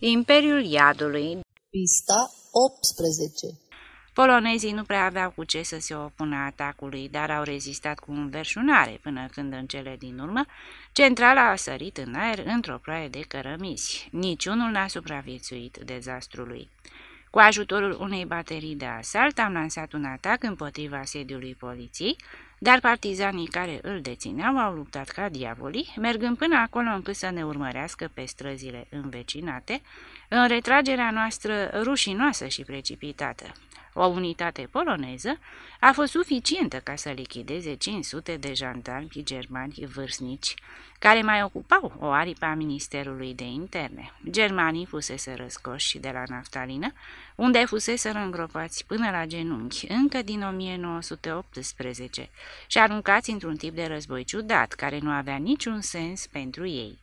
Imperiul Iadului Pista 18 Polonezii nu prea aveau cu ce să se opună atacului, dar au rezistat cu înverșunare până când în cele din urmă centrala a sărit în aer într-o ploaie de cărămizi. Niciunul n-a supraviețuit dezastrului. Cu ajutorul unei baterii de asalt am lansat un atac împotriva sediului poliției, dar partizanii care îl dețineau au luptat ca diavolii, mergând până acolo încât să ne urmărească pe străzile învecinate, în retragerea noastră rușinoasă și precipitată. O unitate poloneză a fost suficientă ca să lichideze 500 de jandarmi germani vârstnici, care mai ocupau o aripă a Ministerului de Interne. Germanii fusese răscoși de la naftalină, unde fusese îngropați până la genunchi, încă din 1918, și aruncați într-un tip de război ciudat, care nu avea niciun sens pentru ei.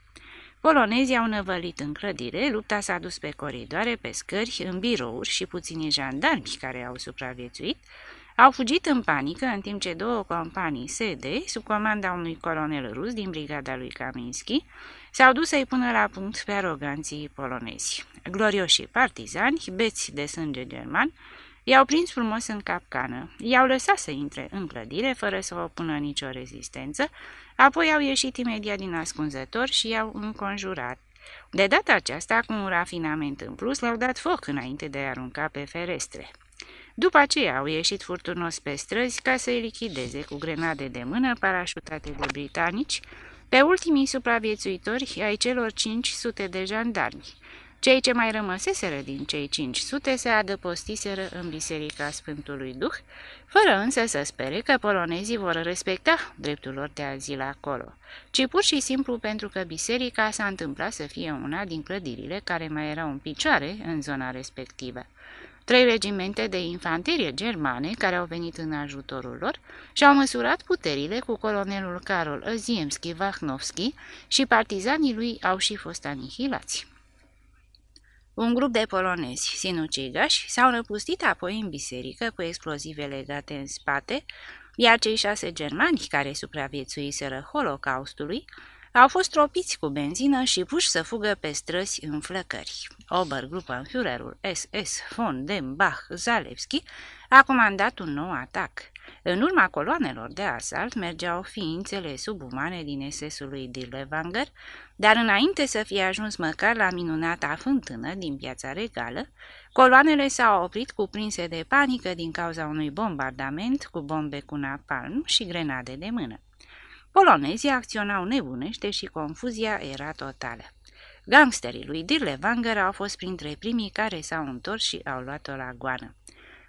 Polonezii au năvălit în clădire, lupta s-a dus pe coridoare, pe scări, în birouri și puțini jandarmi care au supraviețuit, au fugit în panică în timp ce două companii SD, sub comanda unui colonel rus din brigada lui Kaminski, s-au dus să-i pună la punct pe aroganții polonezi. Glorioșii partizani, beți de sânge german, I-au prins frumos în capcană, i-au lăsat să intre în clădire fără să opună nicio rezistență, apoi au ieșit imediat din ascunzător și i-au înconjurat. De data aceasta, cu un rafinament în plus, le-au dat foc înainte de a arunca pe ferestre. După aceea au ieșit furtunos pe străzi ca să-i lichideze cu grenade de mână parașutate de britanici pe ultimii supraviețuitori ai celor 500 de jandarmi, cei ce mai rămăseseră din cei 500 se adăpostiseră în Biserica Sfântului Duh, fără însă să spere că polonezii vor respecta dreptul lor de azil acolo, ci pur și simplu pentru că biserica s-a întâmplat să fie una din clădirile care mai erau în picioare în zona respectivă. Trei regimente de infanterie germane care au venit în ajutorul lor și-au măsurat puterile cu colonelul Karol Ziemski-Vachnowski și partizanii lui au și fost anihilați. Un grup de polonezi sinucigași s-au răpustit apoi în biserică cu explozive legate în spate, iar cei șase germani care supraviețuiseră holocaustului au fost tropiți cu benzină și puși să fugă pe străzi în flăcări. Obergruppenführerul SS von dem Bach Zalewski a comandat un nou atac. În urma coloanelor de asalt mergeau ființele subumane din SS-ului Dillewanger, dar înainte să fie ajuns măcar la minunata fântână din piața regală, coloanele s-au oprit cuprinse de panică din cauza unui bombardament cu bombe cu napalm și grenade de mână. Polonezii acționau nebunește și confuzia era totală. Gangsterii lui Dirlewanger au fost printre primii care s-au întors și au luat-o la goană.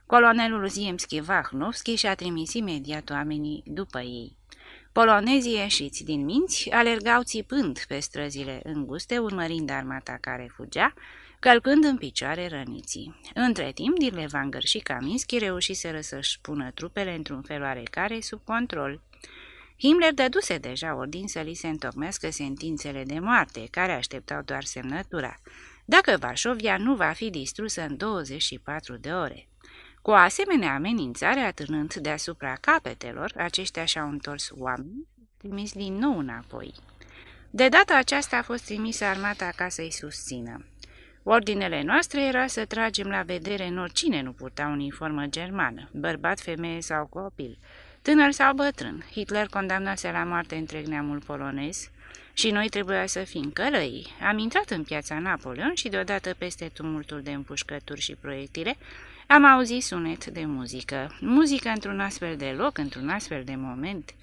Colonelul Ziemski-Vachnowski și-a trimis imediat oamenii după ei. Polonezii ieșiți din minți alergau țipând pe străzile înguste, urmărind armata care fugea, călcând în picioare răniții. Între timp, Dirlewanger și Kaminski reușiseră să-și pună trupele într-un fel oarecare sub control. Himmler dăduse deja ordin să li se întocmească sentințele de moarte, care așteptau doar semnătura, dacă Varșovia nu va fi distrusă în 24 de ore. Cu o asemenea amenințare atârnând deasupra capetelor, aceștia și-au întors oameni, trimis din nou înapoi. De data aceasta a fost trimisă armata ca să-i susțină. Ordinele noastre era să tragem la vedere în oricine nu purta uniformă germană, bărbat, femeie sau copil, tânăr sau bătrân. Hitler condamnase la moarte întreg neamul polonez și noi trebuia să fim călăii. Am intrat în piața Napoleon și deodată peste tumultul de împușcături și proiectile, am auzit sunet de muzică. Muzică într-un astfel de loc, într-un astfel de moment.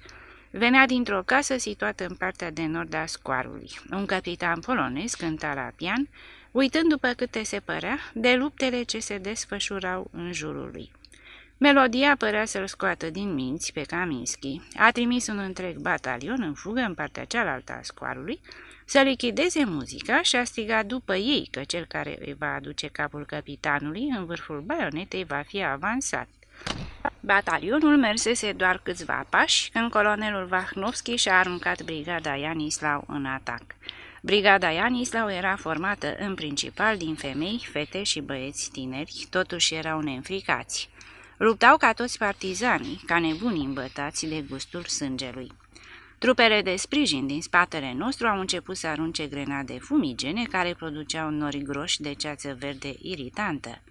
Venea dintr-o casă situată în partea de nord a scoarului. Un capitan polonez cânta la pian, uitând după câte se părea de luptele ce se desfășurau în jurul lui. Melodia părea să-l scoată din minți pe Kaminski. A trimis un întreg batalion în fugă în partea cealaltă a scoarului, să lichideze muzica și a strigat după ei că cel care îi va aduce capul capitanului în vârful baionetei va fi avansat. Batalionul mersese doar câțiva pași când colonelul Vahnovski și-a aruncat brigada Ianislau în atac. Brigada Ianislau era formată în principal din femei, fete și băieți tineri, totuși erau neînfricați. Luptau ca toți partizanii, ca nebuni îmbătați de gustul sângelui. Trupele de sprijin din spatele nostru au început să arunce grenade fumigene care produceau nori groși de ceață verde iritantă.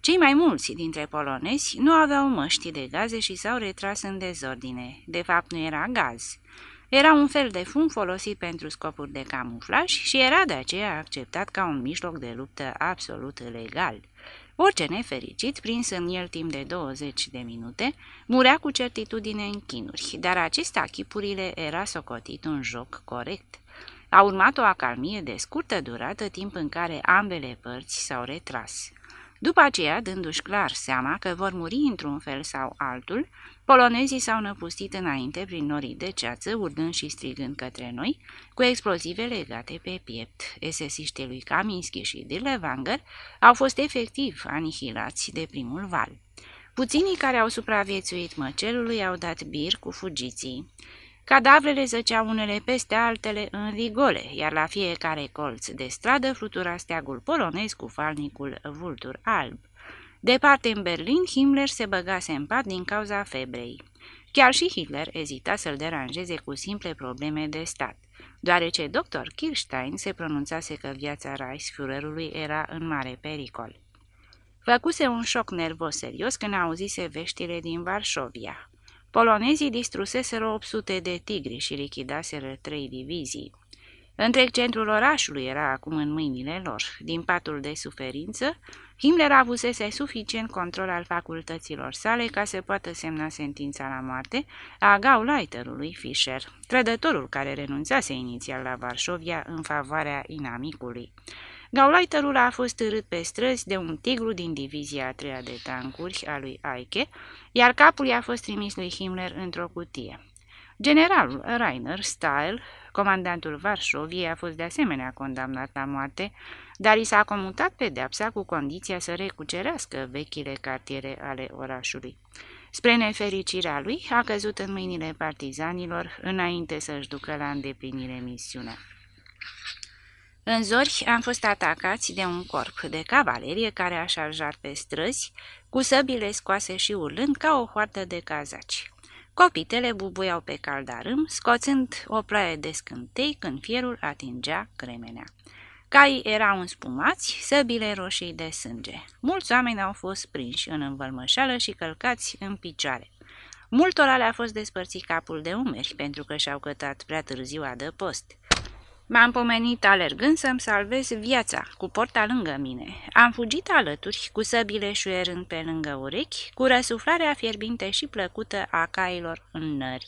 Cei mai mulți dintre polonezi nu aveau măști de gaze și s-au retras în dezordine. De fapt, nu era gaz. Era un fel de fum folosit pentru scopuri de camuflaj și era de aceea acceptat ca un mijloc de luptă absolut legal. Orice nefericit, prins în el timp de 20 de minute, murea cu certitudine în chinuri, dar acesta chipurile era socotit un joc corect. A urmat o acalmie de scurtă durată, timp în care ambele părți s-au retras. După aceea, dându-și clar seama că vor muri într-un fel sau altul, polonezii s-au năpustit înainte prin norii de ceață, urdând și strigând către noi, cu explozive legate pe piept. Esesiștii lui Kaminski și Dirlewanger au fost efectiv anihilați de primul val. Puținii care au supraviețuit măcelului au dat bir cu fugiții. Cadavrele zăceau unele peste altele în rigole, iar la fiecare colț de stradă flutura steagul polonez cu falnicul vultur alb. Departe în Berlin, Himmler se băgase în pat din cauza febrei. Chiar și Hitler ezita să-l deranjeze cu simple probleme de stat, deoarece dr. Kirstein se pronunțase că viața Reichsführerului era în mare pericol. Făcuse un șoc nervos serios când auzise veștile din Varșovia. Polonezii distruseseră 800 de tigri și lichidaseră trei divizii. Întreg centrul orașului era acum în mâinile lor. Din patul de suferință, Himmler avusese suficient control al facultăților sale ca să poată semna sentința la moarte a Gauleiterului Fischer, trădătorul care renunțase inițial la Varșovia în favoarea inamicului. Gauleiterul a fost târât pe străzi de un tigru din divizia a treia de tancuri a lui Aiche, iar capul i-a fost trimis lui Himmler într-o cutie. Generalul Rainer Stahl, comandantul Varșoviei, a fost de asemenea condamnat la moarte, dar i s-a comutat pedepsa cu condiția să recucerească vechile cartiere ale orașului. Spre nefericirea lui, a căzut în mâinile partizanilor înainte să-și ducă la îndeplinire misiunea. În zori am fost atacați de un corp de cavalerie care a șarjat pe străzi, cu săbile scoase și urlând ca o hoartă de cazaci. Copitele bubuiau pe caldarâm, scoțând o ploaie de scântei când fierul atingea cremenea. Caii erau înspumați, săbile roșii de sânge. Mulți oameni au fost prinși în învălmășală și călcați în picioare. Multora le-a fost despărțit capul de umeri pentru că și-au cătat prea târziu adăpost. M-am pomenit alergând să-mi salvez viața, cu porta lângă mine. Am fugit alături, cu săbile șuierând pe lângă urechi, cu răsuflarea fierbinte și plăcută a cailor în nări.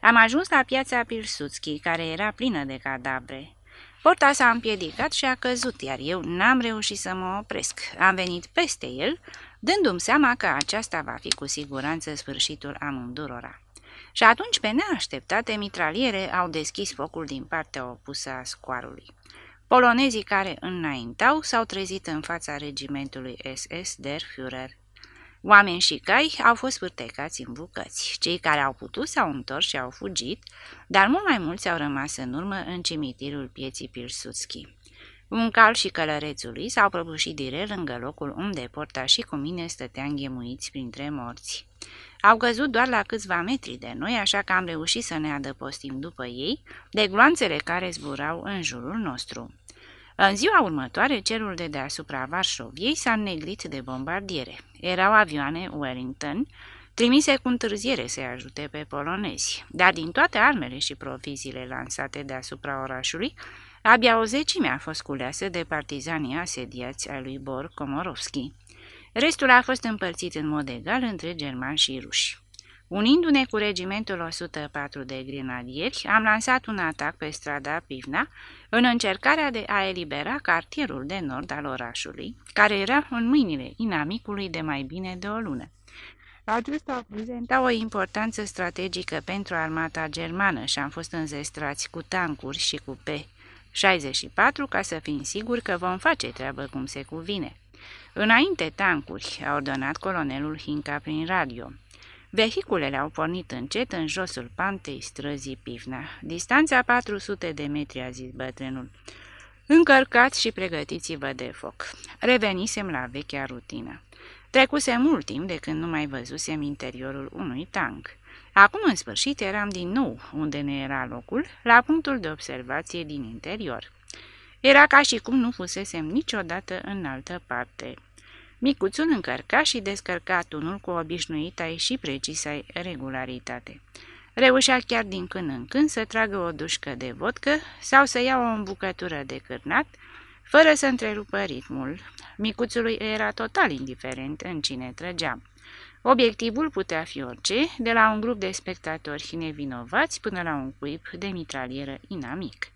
Am ajuns la piața Pilsudski, care era plină de cadavre. Porta s-a împiedicat și a căzut, iar eu n-am reușit să mă opresc. Am venit peste el, dându-mi seama că aceasta va fi cu siguranță sfârșitul amândurora. Și atunci, pe neașteptate, mitraliere au deschis focul din partea opusă a scoarului. Polonezii care înaintau s-au trezit în fața regimentului SS der Führer. Oameni și cai au fost vârtecați în bucăți. Cei care au putut s-au întors și au fugit, dar mult mai mulți au rămas în urmă în cimitirul pieții Pilsudski. Un cal și călărețul lui s-au prăbușit direct lângă locul unde porta și cu mine stătea înghemuiți printre morți. Au căzut doar la câțiva metri de noi, așa că am reușit să ne adăpostim după ei, de gloanțele care zburau în jurul nostru. În ziua următoare, cerul de deasupra Varșoviei s-a neglit de bombardiere. Erau avioane Wellington, trimise cu întârziere să-i ajute pe polonezi, dar din toate armele și proviziile lansate deasupra orașului, abia o zecime a fost culeasă de partizanii asediați ai lui Bor Komorovski. Restul a fost împărțit în mod egal între germani și ruși. Unindu-ne cu regimentul 104 de grenadieri, am lansat un atac pe strada Pivna în încercarea de a elibera cartierul de nord al orașului, care era în mâinile inamicului de mai bine de o lună. Acesta prezenta o importanță strategică pentru armata germană și am fost înzestrați cu tancuri și cu P-64 ca să fim siguri că vom face treabă cum se cuvine. Înainte tancuri, a ordonat colonelul Hinca prin radio. Vehiculele au pornit încet în josul pantei străzii Pivna. Distanța 400 de metri, a zis bătrânul. Încărcați și pregătiți-vă de foc. Revenisem la vechea rutină. Trecuse mult timp de când nu mai văzusem interiorul unui tank. Acum, în sfârșit, eram din nou unde ne era locul, la punctul de observație din interior. Era ca și cum nu fusesem niciodată în altă parte. Micuțul încărca și descărca tunul cu obișnuita și precisă regularitate. Reușea chiar din când în când să tragă o dușcă de vodcă sau să ia o îmbucătură de cârnat, fără să întrerupă ritmul. Micuțului era total indiferent în cine trăgea. Obiectivul putea fi orice, de la un grup de spectatori nevinovați până la un cuib de mitralieră inamic.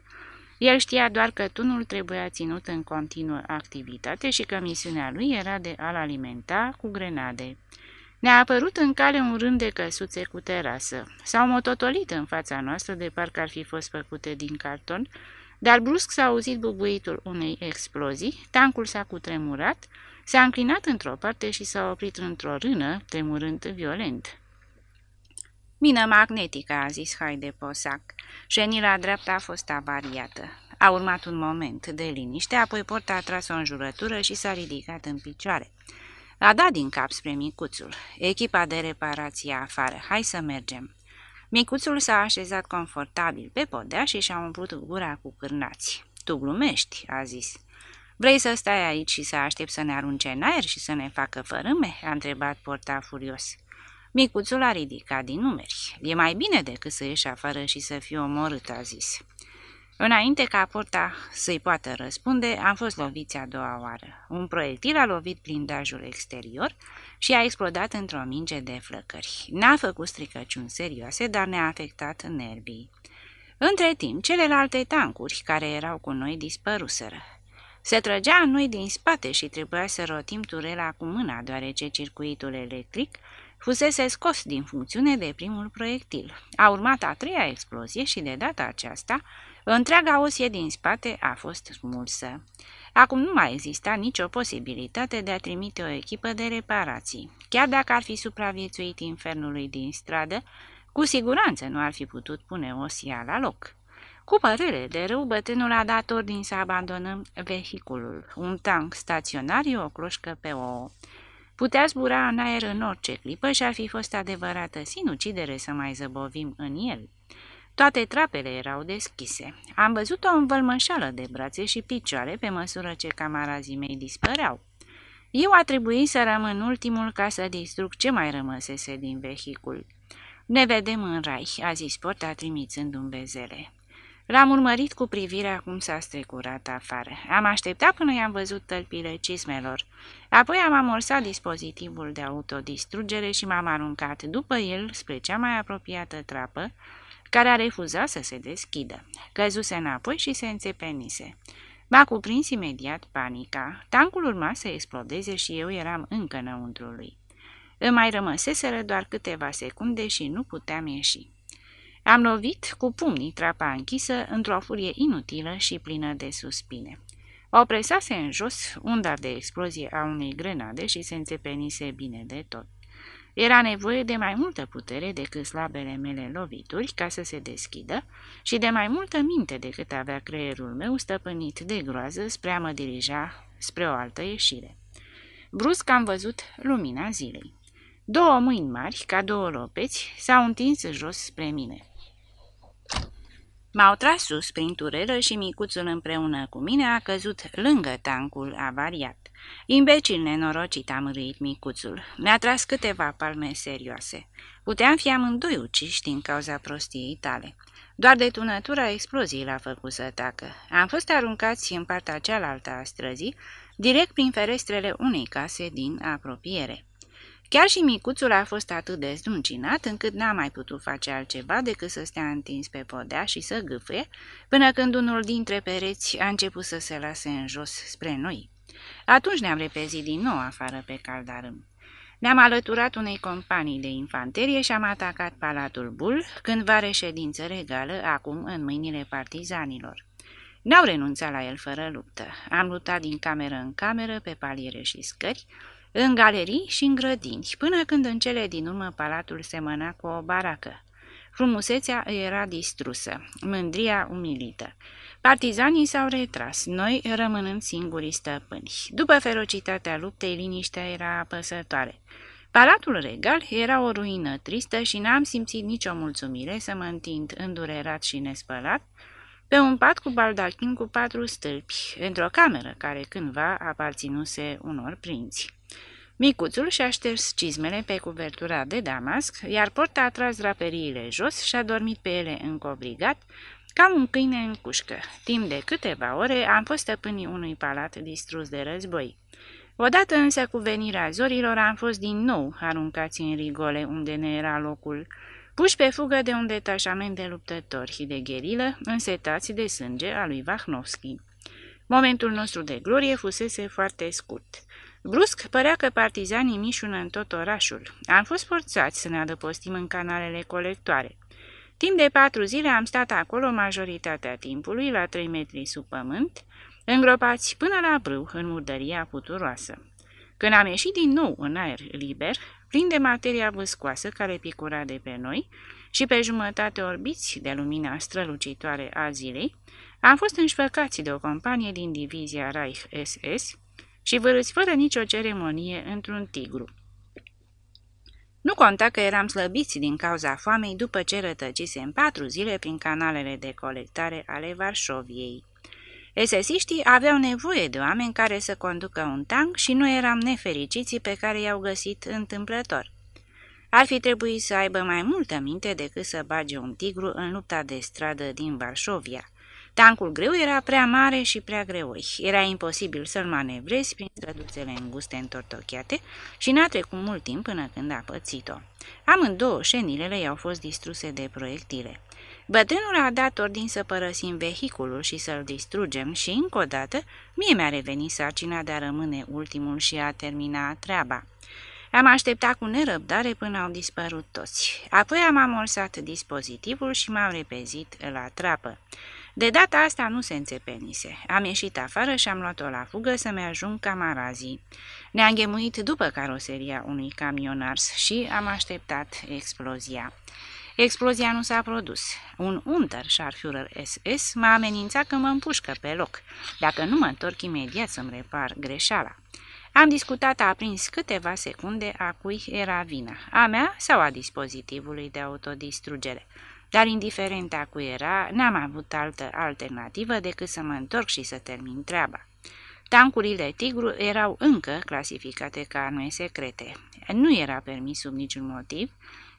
El știa doar că tunul trebuia ținut în continuă activitate și că misiunea lui era de a-l alimenta cu grenade. Ne-a apărut în cale un rând de căsuțe cu terasă. S-au mototolit în fața noastră de parcă ar fi fost făcute din carton, dar brusc s-a auzit bubuitul unei explozii, tancul s-a cutremurat, s-a înclinat într-o parte și s-a oprit într-o rână, tremurând violent. Mină magnetică, a zis Haide Posac. Șenila dreaptă a fost avariată. A urmat un moment de liniște, apoi porta a tras o înjurătură și s-a ridicat în picioare. A dat din cap spre micuțul. Echipa de reparație afară. Hai să mergem. Micuțul s-a așezat confortabil pe podea și și-a umplut gura cu cârnați. Tu glumești, a zis. Vrei să stai aici și să aștept să ne arunce în aer și să ne facă fărâme?" a întrebat porta furios. Micuțul a ridicat din numeri. E mai bine decât să ieși afară și să fii omorât, a zis. Înainte ca porta să-i poată răspunde, am fost loviți a doua oară. Un proiectil a lovit blindajul exterior și a explodat într-o minge de flăcări. N-a făcut stricăciuni serioase, dar ne-a afectat nervii. Între timp, celelalte tancuri care erau cu noi dispăruseră. Se trăgea în noi din spate și trebuia să rotim turela cu mâna, deoarece circuitul electric fusese scos din funcțiune de primul proiectil. A urmat a treia explozie și de data aceasta, întreaga osie din spate a fost smulsă. Acum nu mai exista nicio posibilitate de a trimite o echipă de reparații. Chiar dacă ar fi supraviețuit infernului din stradă, cu siguranță nu ar fi putut pune osia la loc. Cu părere de rău, bătrânul a dat ordin să abandonăm vehiculul. Un tank staționar e o cloșcă pe o... Putea zbura în aer în orice clipă și ar fi fost adevărată sinucidere să mai zăbovim în el. Toate trapele erau deschise. Am văzut o învălmășală de brațe și picioare pe măsură ce camarazii mei dispăreau. Eu a trebuit să rămân ultimul ca să distrug ce mai rămăsese din vehicul. Ne vedem în rai, a zis porta trimițând-mi bezele. L-am urmărit cu privirea cum s-a strecurat afară. Am așteptat până i-am văzut tălpile cismelor. Apoi am amorsat dispozitivul de autodistrugere și m-am aruncat după el spre cea mai apropiată trapă, care a refuzat să se deschidă. Căzuse înapoi și se înțepenise. M-a cuprins imediat panica. Tancul urma să explodeze și eu eram încă înăuntru lui. Îmi mai rămăseseră doar câteva secunde și nu puteam ieși. Am lovit cu pumnii trapa închisă într-o furie inutilă și plină de suspine. O presase în jos unda de explozie a unei grenade și se înțepenise bine de tot. Era nevoie de mai multă putere decât slabele mele lovituri ca să se deschidă și de mai multă minte decât avea creierul meu stăpânit de groază spre a mă dirija spre o altă ieșire. Brusc am văzut lumina zilei. Două mâini mari, ca două lopeți, s-au întins jos spre mine. M-au tras sus prin turelă și micuțul împreună cu mine a căzut lângă tancul avariat. Imbecil nenorocit am râit micuțul. Mi-a tras câteva palme serioase. Puteam fi amândoi uciși din cauza prostiei tale. Doar detunătura exploziei l-a făcut să tacă. Am fost aruncați în partea cealaltă a străzii, direct prin ferestrele unei case din apropiere. Chiar și micuțul a fost atât de zduncinat încât n-a mai putut face altceva decât să stea întins pe podea și să gâfâie, până când unul dintre pereți a început să se lase în jos spre noi. Atunci ne-am repezit din nou afară pe caldarâm. Ne-am alăturat unei companii de infanterie și am atacat Palatul Bul, cândva reședință regală, acum în mâinile partizanilor. N-au renunțat la el fără luptă. Am luptat din cameră în cameră, pe paliere și scări, în galerii și în grădini, până când în cele din urmă palatul semăna cu o baracă. Frumusețea era distrusă, mândria umilită. Partizanii s-au retras, noi rămânând singurii stăpâni. După ferocitatea luptei, liniștea era apăsătoare. Palatul regal era o ruină tristă și n-am simțit nicio mulțumire să mă întind îndurerat și nespălat pe un pat cu baldachin cu patru stâlpi, într-o cameră care cândva aparținuse unor prinți. Micuțul și-a șters cizmele pe cuvertura de damasc, iar porta a tras draperiile jos și a dormit pe ele încobrigat, ca un câine în cușcă. Timp de câteva ore am fost stăpânii unui palat distrus de război. Odată însă cu venirea zorilor am fost din nou aruncați în rigole unde ne era locul, puși pe fugă de un detașament de luptători de gherilă, însetați de sânge a lui Vahnovski. Momentul nostru de glorie fusese foarte scurt. Brusc părea că partizanii mișună în tot orașul. Am fost forțați să ne adăpostim în canalele colectoare. Timp de patru zile am stat acolo majoritatea timpului, la trei metri sub pământ, îngropați până la brâu în murdăria puturoasă. Când am ieșit din nou în aer liber, plin de materia vâscoasă care picura de pe noi și pe jumătate orbiți de lumina strălucitoare a zilei, am fost înșfăcați de o companie din divizia Reich SS și vărâți fără nicio ceremonie într-un tigru. Nu conta că eram slăbiți din cauza foamei după ce rătăcisem patru zile prin canalele de colectare ale Varșoviei. Esesiștii aveau nevoie de oameni care să conducă un tank și nu eram nefericiții pe care i-au găsit întâmplător. Ar fi trebuit să aibă mai multă minte decât să bage un tigru în lupta de stradă din Varșovia. Tancul greu era prea mare și prea greoi. Era imposibil să-l manevrezi prin străduțele înguste întortocheate și n-a trecut mult timp până când a pățit-o. Amândouă șenilele i-au fost distruse de proiectile. Bătrânul a dat ordin să părăsim vehiculul și să-l distrugem și, încă o dată, mie mi-a revenit sarcina de a rămâne ultimul și a termina treaba. Am așteptat cu nerăbdare până au dispărut toți. Apoi am amorsat dispozitivul și m-am repezit la trapă. De data asta nu se înțepenise. Am ieșit afară și am luat-o la fugă să-mi ajung camarazii. Ne-am înghemuit după caroseria unui camion ars și am așteptat explozia. Explozia nu s-a produs. Un Unterscharführer SS m-a amenințat că mă împușcă pe loc, dacă nu mă întorc imediat să-mi repar greșeala. Am discutat aprins câteva secunde a cui era vina, a mea sau a dispozitivului de autodistrugere. Dar indiferent a cui era, n-am avut altă alternativă decât să mă întorc și să termin treaba. Tancurile Tigru erau încă clasificate ca arme secrete. Nu era permis sub niciun motiv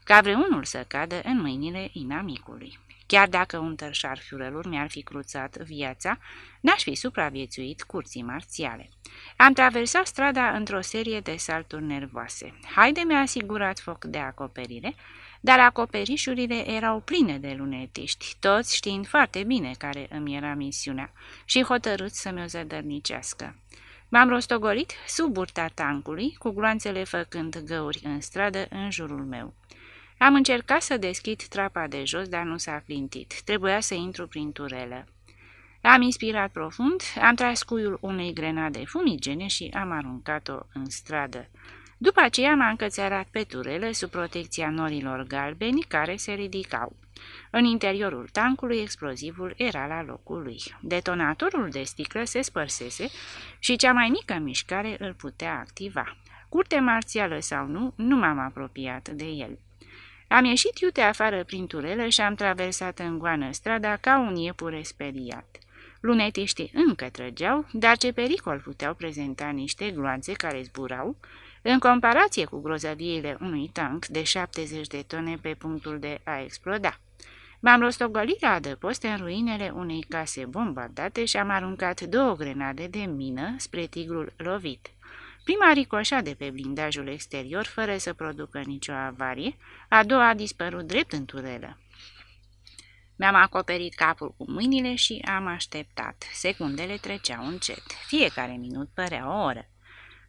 ca vreunul să cadă în mâinile inamicului. Chiar dacă un tărșar fiurelur mi-ar fi cruțat viața, n-aș fi supraviețuit curții marțiale. Am traversat strada într-o serie de salturi nervoase. Haide mi-a asigurat foc de acoperire, dar acoperișurile erau pline de lunetiști, toți știind foarte bine care îmi era misiunea și hotărât să mi-o zădărnicească. M-am rostogolit sub burta tancului, cu gloanțele făcând găuri în stradă în jurul meu. Am încercat să deschid trapa de jos, dar nu s-a clintit. Trebuia să intru prin turelă. Am inspirat profund, am tras cuiul unei grenade fumigene și am aruncat-o în stradă. După aceea m-am încățărat pe turele sub protecția norilor galbeni care se ridicau. În interiorul tancului explozivul era la locul lui. Detonatorul de sticlă se spărsese și cea mai mică mișcare îl putea activa. Curte marțială sau nu, nu m-am apropiat de el. Am ieșit iute afară prin turele și am traversat în goană strada ca un iepure speriat. Lunetiștii încă trăgeau, dar ce pericol puteau prezenta niște gloanțe care zburau, în comparație cu grozăviile unui tank de 70 de tone pe punctul de a exploda. M-am rostogolit la adăpost în ruinele unei case bombardate și am aruncat două grenade de mină spre tigrul lovit. Prima ricoșa de pe blindajul exterior fără să producă nicio avarie, a doua a dispărut drept în turelă. Mi-am acoperit capul cu mâinile și am așteptat. Secundele treceau încet. Fiecare minut părea o oră.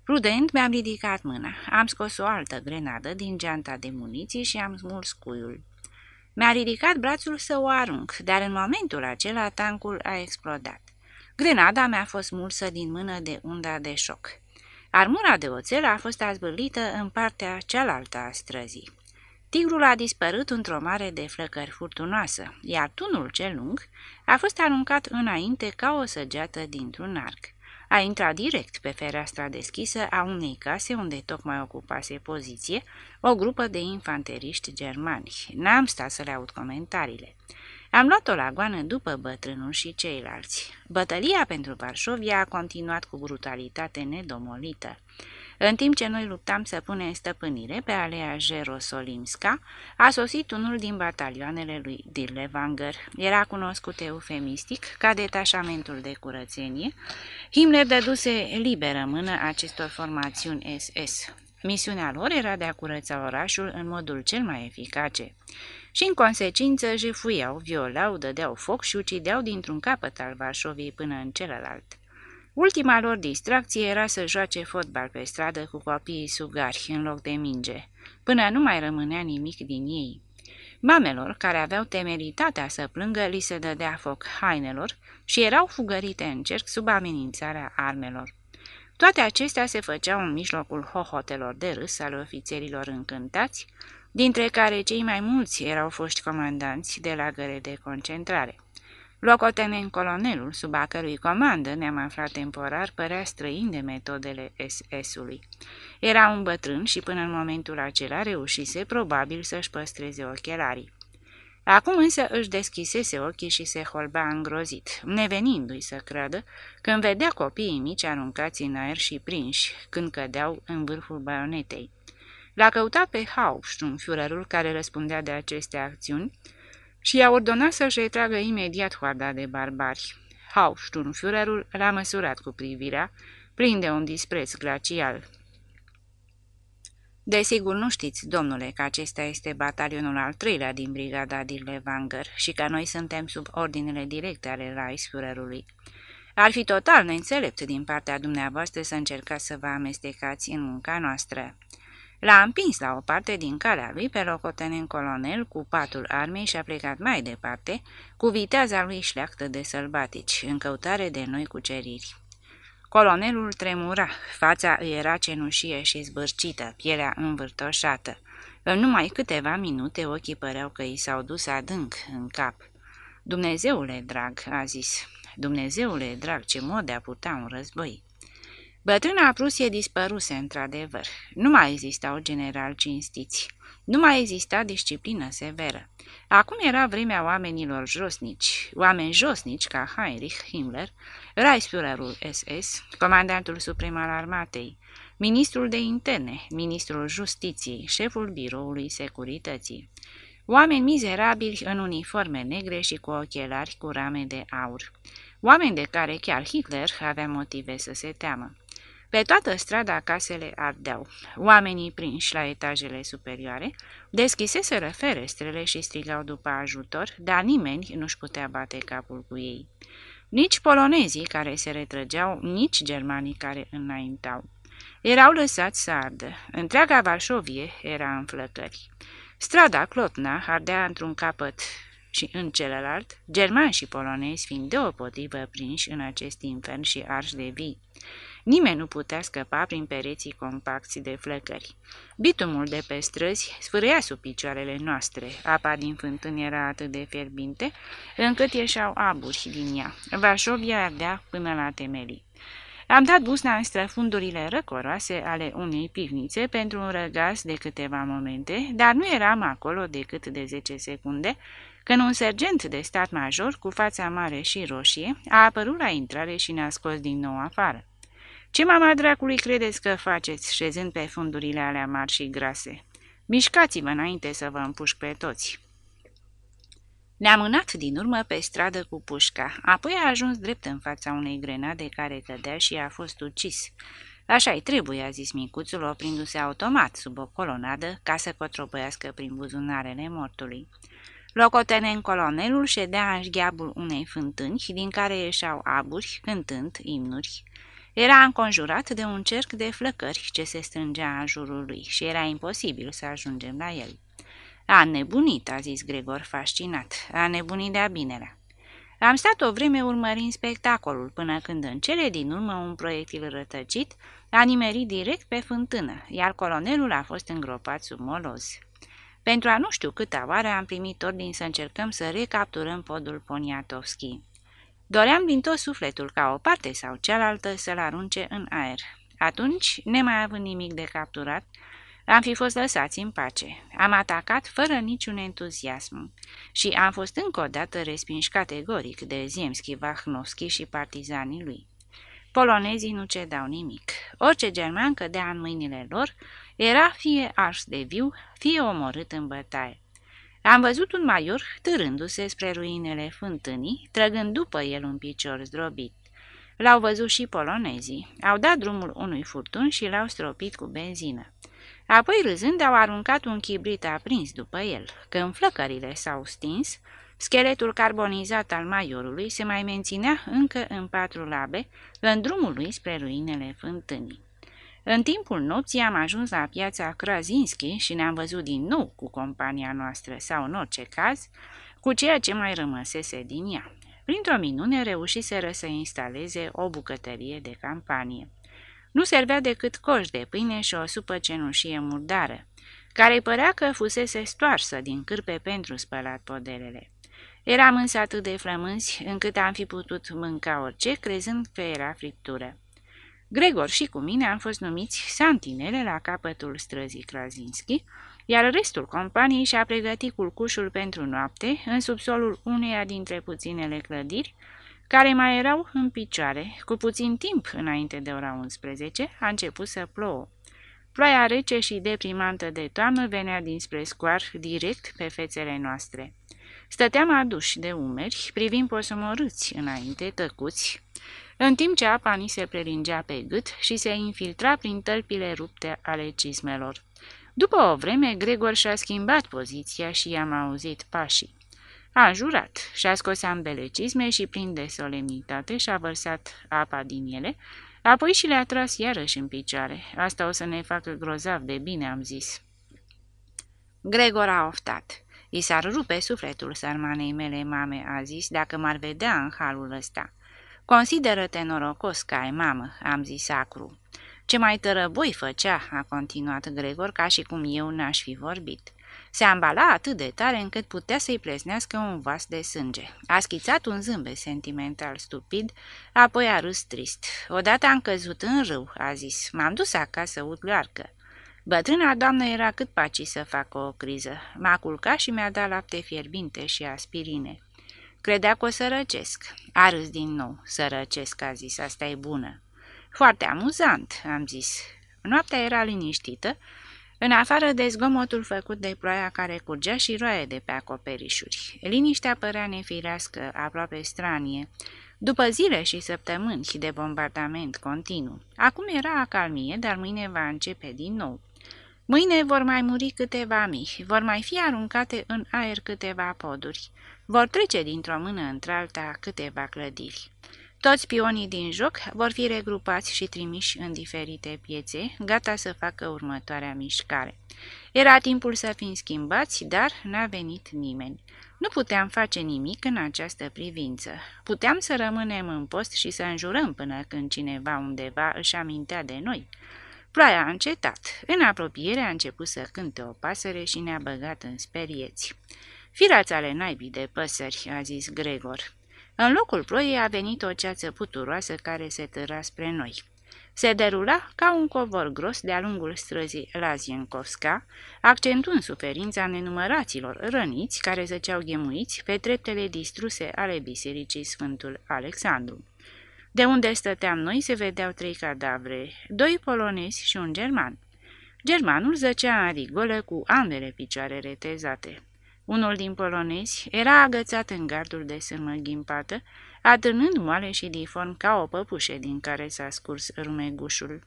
Prudent mi-am ridicat mâna. Am scos o altă grenadă din geanta de muniții și am smuls cuiul. Mi-a ridicat brațul să o arunc, dar în momentul acela tancul a explodat. Grenada mi-a fost smulsă din mână de unda de șoc. Armura de oțel a fost azbârlită în partea cealaltă a străzii. Tigrul a dispărut într-o mare de flăcări furtunoasă, iar tunul cel lung a fost aruncat înainte ca o săgeată dintr-un arc. A intrat direct pe fereastra deschisă a unei case unde tocmai ocupase poziție o grupă de infanteriști germani. N-am stat să le aud comentariile. Am luat-o la goană după bătrânul și ceilalți. Bătălia pentru Varșovia a continuat cu brutalitate nedomolită. În timp ce noi luptam să punem stăpânire pe alea Jerosolimska, a sosit unul din batalioanele lui Dirlewanger. Era cunoscut eufemistic ca detașamentul de curățenie. Himmler dăduse liberă mână acestor formațiuni SS. Misiunea lor era de a curăța orașul în modul cel mai eficace și în consecință jefuiau, violau, dădeau foc și ucideau dintr-un capăt al Varșoviei până în celălalt. Ultima lor distracție era să joace fotbal pe stradă cu copiii sugari în loc de minge, până nu mai rămânea nimic din ei. Mamelor, care aveau temeritatea să plângă, li se dădea foc hainelor și erau fugărite în cerc sub amenințarea armelor. Toate acestea se făceau în mijlocul hohotelor de râs ale ofițerilor încântați, dintre care cei mai mulți erau foști comandanți de lagăre de concentrare. Locotenent colonelul, sub a cărui comandă ne-am aflat temporar, părea străin de metodele SS-ului. Era un bătrân și până în momentul acela reușise probabil să-și păstreze ochelarii. Acum însă își deschisese ochii și se holba îngrozit, nevenindu-i să creadă când vedea copiii mici aruncați în aer și prinși, când cădeau în vârful baionetei. L-a căutat pe Hauptsturmführerul care răspundea de aceste acțiuni și i-a ordonat să-și retragă imediat hoarda de barbari. Hauptsturmführerul l-a măsurat cu privirea, plin de un dispreț glacial. Desigur nu știți, domnule, că acesta este batalionul al treilea din brigada Dirlewanger și că noi suntem sub ordinele directe ale Reichsführerului. Ar fi total neînțelept din partea dumneavoastră să încercați să vă amestecați în munca noastră. L-a împins la o parte din calea lui pe locotenent colonel cu patul armei și a plecat mai departe, cu viteaza lui șleactă de sălbatici, în căutare de noi cuceriri. Colonelul tremura, fața îi era cenușie și zbârcită, pielea învârtoșată. În numai câteva minute ochii păreau că i s-au dus adânc în cap. Dumnezeule drag, a zis, Dumnezeule drag, ce mod de a putea un război! Bătrâna Prusie dispăruse într-adevăr. Nu mai existau general cinstiți. Nu mai exista disciplină severă. Acum era vremea oamenilor josnici, oameni josnici ca Heinrich Himmler, Reichsführerul SS, comandantul suprem al armatei, ministrul de interne, ministrul justiției, șeful biroului securității. Oameni mizerabili în uniforme negre și cu ochelari cu rame de aur. Oameni de care chiar Hitler avea motive să se teamă. Pe toată strada casele ardeau. Oamenii prinși la etajele superioare deschiseseră ferestrele și strigau după ajutor, dar nimeni nu-și putea bate capul cu ei. Nici polonezii care se retrăgeau, nici germanii care înaintau. Erau lăsați să ardă. Întreaga Varșovie era în flăcări. Strada Clotna ardea într-un capăt și în celălalt, germani și polonezi fiind deopotrivă prinși în acest infern și arși de vii. Nimeni nu putea scăpa prin pereții compacți de flăcări. Bitumul de pe străzi sfârâia sub picioarele noastre. Apa din fântâni era atât de fierbinte, încât ieșeau aburi din ea. Vașovia ardea până la temelii. Am dat busna în străfundurile răcoroase ale unei pivnițe pentru un răgaz de câteva momente, dar nu eram acolo decât de 10 secunde, când un sergent de stat major, cu fața mare și roșie, a apărut la intrare și ne-a scos din nou afară. Ce mama dracului credeți că faceți, șezând pe fundurile alea mari și grase? Mișcați-vă înainte să vă împușc pe toți!" Ne-a mânat din urmă pe stradă cu pușca, apoi a ajuns drept în fața unei grenade care cădea și a fost ucis. Așa-i trebuie, a zis micuțul, oprindu-se automat sub o colonadă ca să cotropăiască prin buzunarele mortului. Locotenent colonelul ședea în șgheabul unei fântâni, din care ieșeau aburi, cântând imnuri. Era înconjurat de un cerc de flăcări ce se strângea în jurul lui și era imposibil să ajungem la el. A nebunit, a zis Gregor fascinat, a nebunit de-a binelea. Am stat o vreme urmărind spectacolul, până când în cele din urmă un proiectil rătăcit a nimerit direct pe fântână, iar colonelul a fost îngropat sub moloz. Pentru a nu știu câta oară am primit ordin să încercăm să recapturăm podul Poniatovski. Doream din tot sufletul ca o parte sau cealaltă să-l arunce în aer. Atunci, nemai având nimic de capturat, am fi fost lăsați în pace. Am atacat fără niciun entuziasm și am fost încă o dată respinși categoric de Ziemski, Vahnovski și partizanii lui. Polonezii nu cedau nimic. Orice german cădea în mâinile lor, era fie ars de viu, fie omorât în bătaie. Am văzut un maior târându-se spre ruinele fântânii, trăgând după el un picior zdrobit. L-au văzut și polonezii. Au dat drumul unui furtun și l-au stropit cu benzină. Apoi, râzând, au aruncat un chibrit aprins după el. Când flăcările s-au stins, scheletul carbonizat al maiorului se mai menținea încă în patru labe, în drumul lui spre ruinele fântânii. În timpul nopții am ajuns la piața Krasinski și ne-am văzut din nou cu compania noastră, sau în orice caz, cu ceea ce mai rămăsese din ea. Printr-o minune reușiseră să instaleze o bucătărie de campanie. Nu servea decât coș de pâine și o supă cenușie murdară, care părea că fusese stoarsă din cârpe pentru spălat podelele. Eram însă atât de flămânzi încât am fi putut mânca orice, crezând că era friptură. Gregor și cu mine am fost numiți santinele la capătul străzii Krasinski, iar restul companiei și-a pregătit culcușul pentru noapte în subsolul uneia dintre puținele clădiri, care mai erau în picioare. Cu puțin timp înainte de ora 11 a început să plouă. Ploaia rece și deprimantă de toamnă venea dinspre scoar direct pe fețele noastre. Stăteam aduși de umeri, privind posomorâți înainte, tăcuți, în timp ce apa ni se prelingea pe gât și se infiltra prin tălpile rupte ale cizmelor. După o vreme, Gregor și-a schimbat poziția și i-am auzit pașii. A jurat, și-a scos ambele cizme și, plin de solemnitate, și-a vărsat apa din ele, apoi și le-a tras iarăși în picioare. Asta o să ne facă grozav de bine, am zis. Gregor a oftat. I s-ar rupe sufletul sarmanei mele mame, a zis, dacă m-ar vedea în halul ăsta. Consideră-te norocos că ai mamă, am zis acru. Ce mai tărăboi făcea, a continuat Gregor, ca și cum eu n-aș fi vorbit. Se ambala atât de tare încât putea să-i plesnească un vas de sânge. A schițat un zâmbet sentimental stupid, apoi a râs trist. Odată am căzut în râu, a zis. M-am dus acasă utlearcă. Bătrâna doamnă era cât paci să facă o criză. M-a culcat și mi-a dat lapte fierbinte și aspirine. Credea că o să răcesc. A râs din nou. Să răcesc, a zis, asta e bună. Foarte amuzant, am zis. Noaptea era liniștită, în afară de zgomotul făcut de ploaia care curgea și roaie de pe acoperișuri. Liniștea părea nefirească, aproape stranie, după zile și săptămâni de bombardament continuu. Acum era acalmie, dar mâine va începe din nou. Mâine vor mai muri câteva mii, vor mai fi aruncate în aer câteva poduri, vor trece dintr-o mână într-alta câteva clădiri. Toți pionii din joc vor fi regrupați și trimiși în diferite piețe, gata să facă următoarea mișcare. Era timpul să fim schimbați, dar n-a venit nimeni. Nu puteam face nimic în această privință. Puteam să rămânem în post și să înjurăm până când cineva undeva își amintea de noi. Ploaia a încetat. În apropiere a început să cânte o pasăre și ne-a băgat în sperieți. Firați ale naibii de păsări, a zis Gregor. În locul ploiei a venit o ceață puturoasă care se târa spre noi. Se derula ca un covor gros de-a lungul străzii Lazienkovska, accentuând suferința nenumăraților răniți care zăceau ghemuiți pe treptele distruse ale bisericii Sfântul Alexandru. De unde stăteam noi se vedeau trei cadavre, doi polonezi și un german. Germanul zăcea în rigolă cu ambele picioare retezate. Unul din polonezi era agățat în gardul de sârmă ghimpată, adânând moale și diform ca o păpușe din care s-a scurs rumegușul.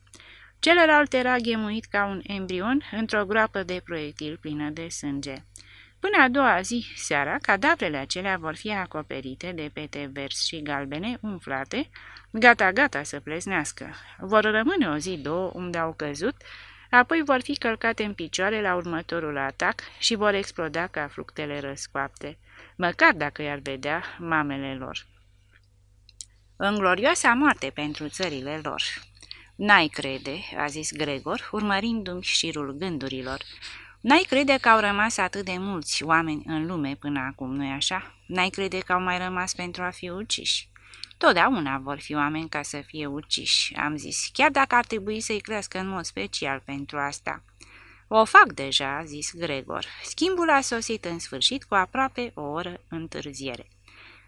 Celălalt era ghemuit ca un embrion într-o groapă de proiectil plină de sânge. Până a doua zi, seara, cadavrele acelea vor fi acoperite de pete verzi și galbene umflate, gata-gata să pleznească. Vor rămâne o zi, două, unde au căzut, apoi vor fi călcate în picioare la următorul atac și vor exploda ca fructele răscoapte, măcar dacă i-ar vedea mamele lor. În glorioasa moarte pentru țările lor. N-ai crede, a zis Gregor, urmărindu-mi șirul gândurilor. N-ai crede că au rămas atât de mulți oameni în lume până acum, nu-i așa? N-ai crede că au mai rămas pentru a fi uciși? Totdeauna vor fi oameni ca să fie uciși, am zis, chiar dacă ar trebui să-i crească în mod special pentru asta. O fac deja, a zis Gregor. Schimbul a sosit în sfârșit cu aproape o oră întârziere.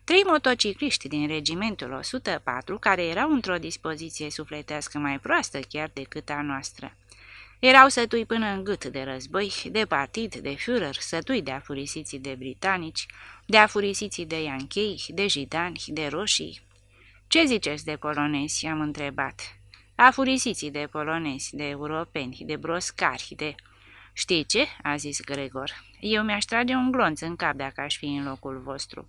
Trei motocicliști din regimentul 104, care erau într-o dispoziție sufletească mai proastă chiar decât a noastră. Erau sătui până în gât de război, de partid, de Führer, sătui de afurisiții de britanici, de afurisiții de ianchei, de jidani, de roșii. Ce ziceți de polonezi?" am întrebat. Afurisiții de polonezi, de europeni, de broscari, de... Știi ce?" a zis Gregor. Eu mi-aș trage un glonț în cap dacă aș fi în locul vostru."